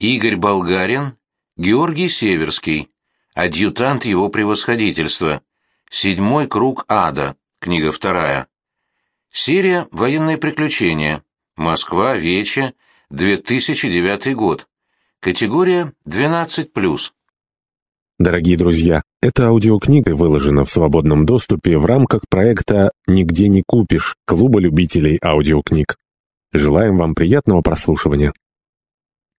Игорь Болгарин, Георгий Северский, адъютант его превосходительства, седьмой круг ада, книга вторая. Серия «Военные приключения», Москва, Вече, 2009 год. Категория 12+. Дорогие друзья, эта аудиокнига выложена в свободном доступе в рамках проекта «Нигде не купишь» Клуба любителей аудиокниг. Желаем вам приятного прослушивания.